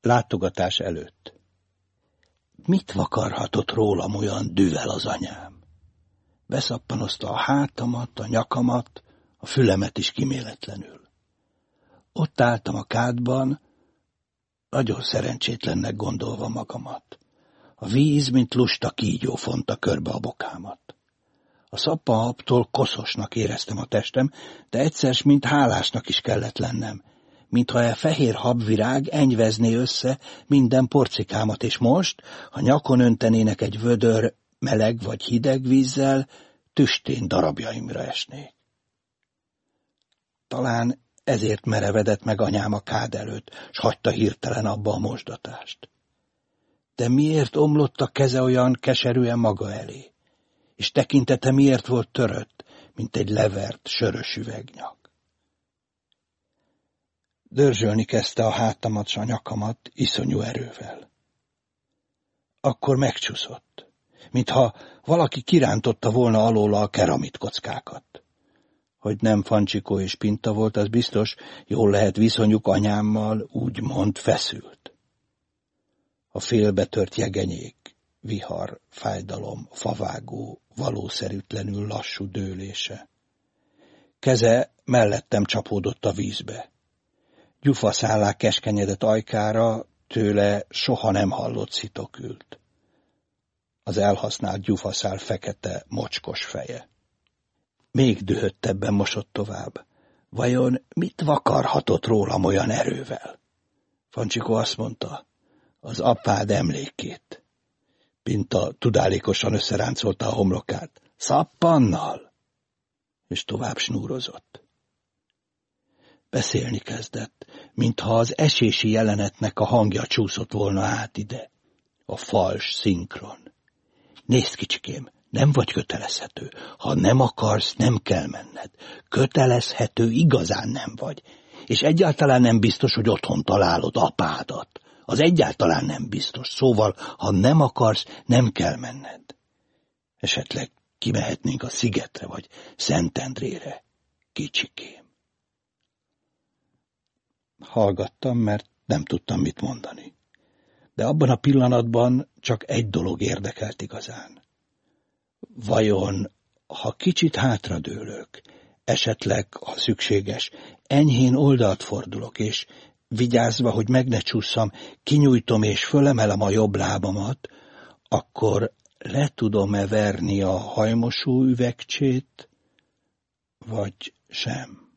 Látogatás előtt. Mit vakarhatott rólam olyan düvel az anyám? Beszappanozta a hátamat, a nyakamat, a fülemet is kiméletlenül. Ott álltam a kádban, nagyon szerencsétlennek gondolva magamat. A víz, mint lusta kígyó fonta körbe a bokámat. A szappahabtól koszosnak éreztem a testem, de egyszer, mint hálásnak is kellett lennem, mintha a fehér habvirág enyvezné össze minden porcikámat, és most, ha nyakon öntenének egy vödör meleg vagy hideg vízzel, tüstén darabjaimra esnék. Talán ezért merevedett meg anyám a kád előtt, s hagyta hirtelen abba a mosdatást. De miért omlott a keze olyan keserűen maga elé? És tekintete miért volt törött, mint egy levert, sörös üvegnyak? Dörzsölni kezdte a hátamat s a nyakamat iszonyú erővel. Akkor megcsúszott, mintha valaki kirántotta volna alóla a keramit kockákat. Hogy nem Fancsikó és Pinta volt, az biztos, jól lehet viszonyuk anyámmal, úgymond feszült. A félbetört jegenyék, vihar, fájdalom, favágó, valószerűtlenül lassú dőlése. Keze mellettem csapódott a vízbe gyufaszállák keskenyedett ajkára, tőle soha nem hallott szitok ült. Az elhasznált gyufaszál fekete, mocskos feje. Még dühöttebben mosott tovább. Vajon mit vakarhatott rólam olyan erővel? Fancsikó azt mondta, az apád emlékét. Pinta tudálékosan összeráncolta a homlokát. Szappannal! És tovább snúrozott. Beszélni kezdett, mintha az esési jelenetnek a hangja csúszott volna át ide. A fals szinkron. Nézd, kicsikém, nem vagy kötelezhető. Ha nem akarsz, nem kell menned. Kötelezhető igazán nem vagy. És egyáltalán nem biztos, hogy otthon találod apádat. Az egyáltalán nem biztos. Szóval, ha nem akarsz, nem kell menned. Esetleg kimehetnénk a szigetre, vagy Szentendrére. Kicsikém. Hallgattam, mert nem tudtam mit mondani. De abban a pillanatban csak egy dolog érdekelt igazán. Vajon, ha kicsit hátradőlök, esetleg, ha szükséges, enyhén oldalt fordulok, és vigyázva, hogy meg ne csúszom, kinyújtom és fölemelem a jobb lábamat, akkor le tudom-e verni a hajmosó üvegcsét, vagy sem?